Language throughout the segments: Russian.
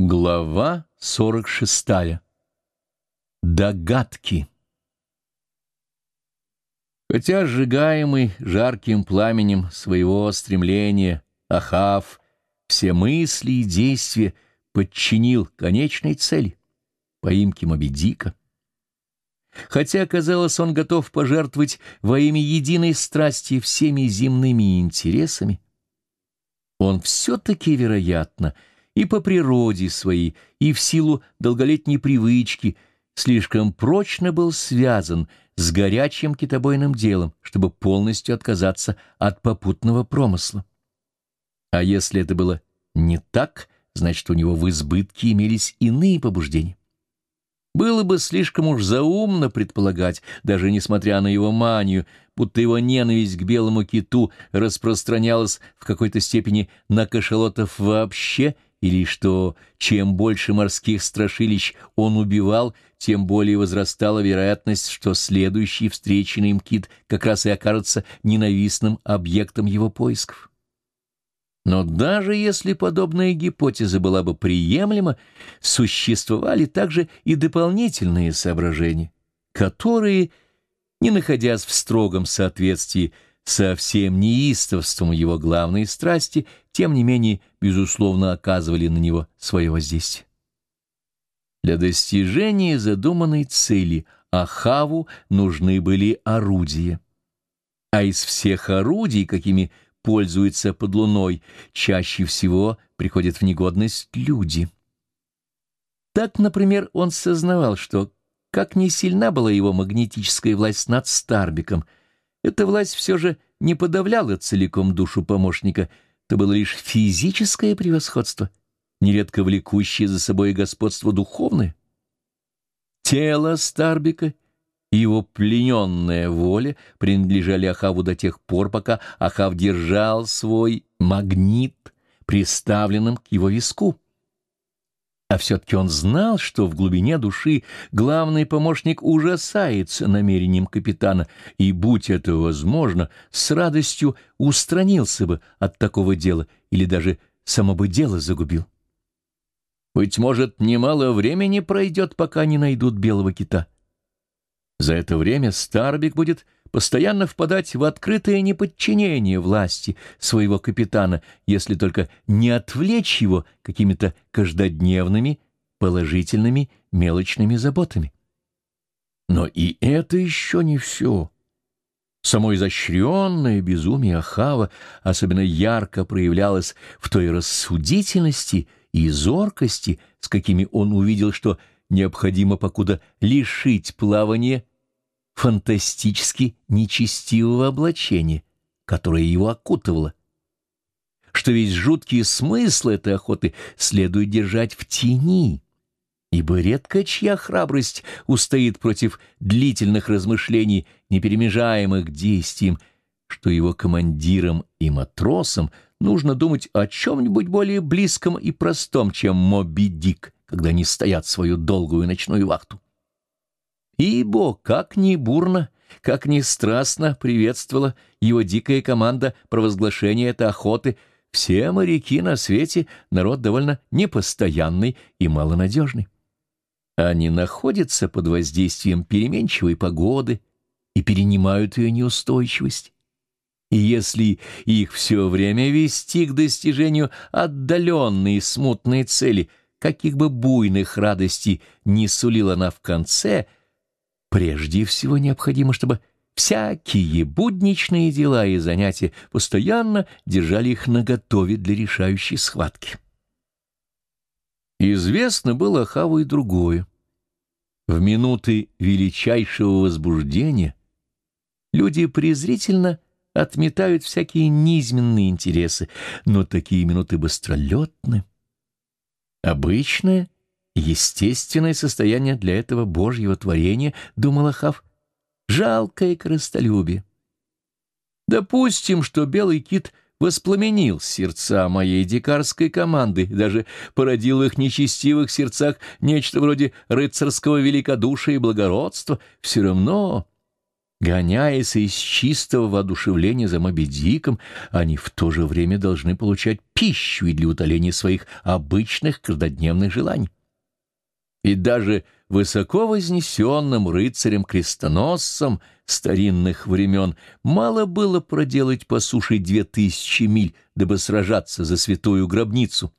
Глава 46. Догадки. Хотя сжигаемый жарким пламенем своего стремления Ахав все мысли и действия подчинил конечной цели — поимке Мобедика, хотя, казалось, он готов пожертвовать во имя единой страсти всеми земными интересами, он все-таки, вероятно, — и по природе своей, и в силу долголетней привычки слишком прочно был связан с горячим китобойным делом, чтобы полностью отказаться от попутного промысла. А если это было не так, значит, у него в избытке имелись иные побуждения. Было бы слишком уж заумно предполагать, даже несмотря на его манию, будто его ненависть к белому киту распространялась в какой-то степени на кашалотов вообще — или что чем больше морских страшилищ он убивал, тем более возрастала вероятность, что следующий встреченный им кит как раз и окажется ненавистным объектом его поисков. Но даже если подобная гипотеза была бы приемлема, существовали также и дополнительные соображения, которые, не находясь в строгом соответствии со всем неистовством его главной страсти, тем не менее, безусловно, оказывали на него свое воздействие. Для достижения задуманной цели Ахаву нужны были орудия. А из всех орудий, какими пользуются под луной, чаще всего приходят в негодность люди. Так, например, он сознавал, что, как не сильна была его магнетическая власть над Старбиком — эта власть все же не подавляла целиком душу помощника, это было лишь физическое превосходство, нередко влекущее за собой господство духовное. Тело Старбика и его плененная воля принадлежали Ахаву до тех пор, пока Ахав держал свой магнит приставленным к его виску. А все-таки он знал, что в глубине души главный помощник ужасается намерением капитана, и, будь это возможно, с радостью устранился бы от такого дела или даже само бы дело загубил. Быть может, немало времени пройдет, пока не найдут белого кита. За это время Старбик будет постоянно впадать в открытое неподчинение власти своего капитана, если только не отвлечь его какими-то каждодневными, положительными, мелочными заботами. Но и это еще не все. Само изощренное безумие Ахава особенно ярко проявлялось в той рассудительности и зоркости, с какими он увидел, что необходимо покуда лишить плавания фантастически нечестивого облачения, которое его окутывало, что весь жуткий смысл этой охоты следует держать в тени, ибо редко чья храбрость устоит против длительных размышлений, неперемежаемых действием, что его командирам и матросам нужно думать о чем-нибудь более близком и простом, чем Моби Дик, когда они стоят свою долгую ночную вахту. Ибо, как ни бурно, как ни страстно приветствовала его дикая команда провозглашения этой охоты, все моряки на свете — народ довольно непостоянный и малонадежный. Они находятся под воздействием переменчивой погоды и перенимают ее неустойчивость. И если их все время вести к достижению отдаленной смутной цели, каких бы буйных радостей не сулила она в конце — Прежде всего необходимо, чтобы всякие будничные дела и занятия постоянно держали их наготове для решающей схватки. Известно было Хаву и другое. В минуты величайшего возбуждения люди презрительно отметают всякие низменные интересы, но такие минуты быстролетны. Обычное — Естественное состояние для этого Божьего творения, думал Ахав, жалкое корыстолюбие. Допустим, что белый кит воспламенил сердца моей дикарской команды, даже породил в их нечестивых сердцах нечто вроде рыцарского великодушия и благородства, все равно Гоняясь из чистого воодушевления за Моби они в то же время должны получать пищу и для утоления своих обычных каждодневных желаний. И даже высоко вознесенным рыцарям-крестоносцам старинных времен мало было проделать по суше две тысячи миль, дабы сражаться за святую гробницу.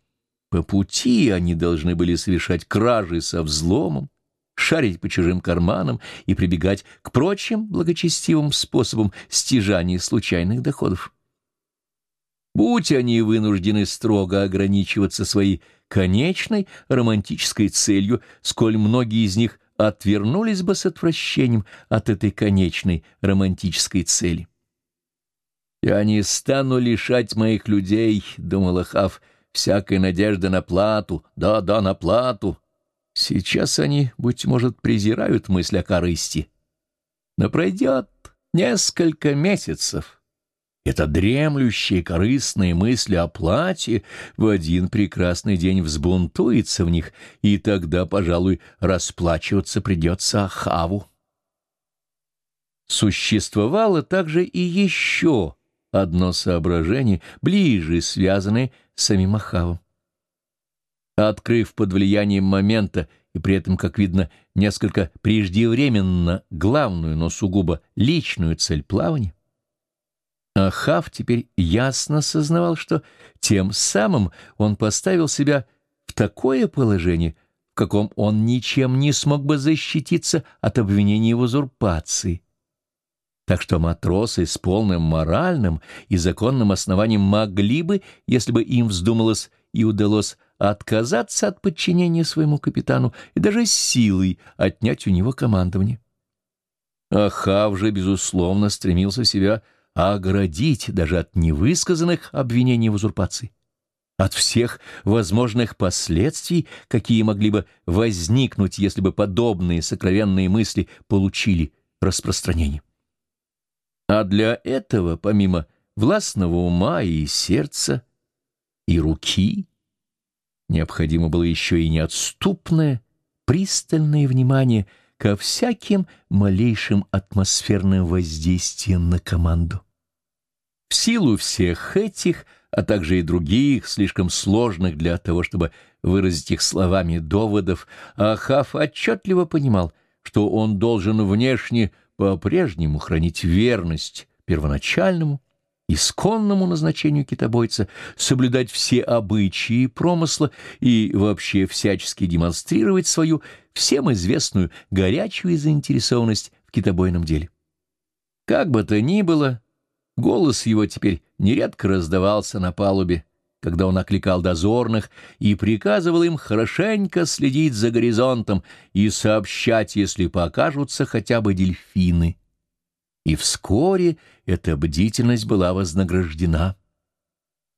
По пути они должны были совершать кражи со взломом, шарить по чужим карманам и прибегать к прочим благочестивым способам стяжания случайных доходов. Будь они вынуждены строго ограничиваться своей конечной романтической целью, сколь многие из них отвернулись бы с отвращением от этой конечной романтической цели. «Я не стану лишать моих людей», — думал Ахав, — «всякой надежды на плату, да-да, на плату». Сейчас они, быть может, презирают мысль о корысти. Но пройдет несколько месяцев. Это дремлющие корыстные мысли о плате в один прекрасный день взбунтуется в них, и тогда, пожалуй, расплачиваться придется Ахаву. Существовало также и еще одно соображение, ближе связанное с самим Ахавом открыв под влиянием момента и при этом, как видно, несколько преждевременно главную, но сугубо личную цель плавания, Ахав теперь ясно сознавал, что тем самым он поставил себя в такое положение, в каком он ничем не смог бы защититься от обвинения в узурпации. Так что матросы с полным моральным и законным основанием могли бы, если бы им вздумалось и удалось отказаться от подчинения своему капитану и даже силой отнять у него командование. Ахав же, безусловно, стремился себя оградить даже от невысказанных обвинений в узурпации, от всех возможных последствий, какие могли бы возникнуть, если бы подобные сокровенные мысли получили распространение. А для этого, помимо властного ума и сердца, и руки, необходимо было еще и неотступное, пристальное внимание ко всяким малейшим атмосферным воздействиям на команду. В силу всех этих, а также и других, слишком сложных для того, чтобы выразить их словами доводов, Ахав отчетливо понимал, что он должен внешне по-прежнему хранить верность первоначальному, исконному назначению китобойца, соблюдать все обычаи промысла и вообще всячески демонстрировать свою всем известную горячую заинтересованность в китобойном деле. Как бы то ни было, голос его теперь нередко раздавался на палубе, когда он окликал дозорных и приказывал им хорошенько следить за горизонтом и сообщать, если покажутся хотя бы дельфины и вскоре эта бдительность была вознаграждена.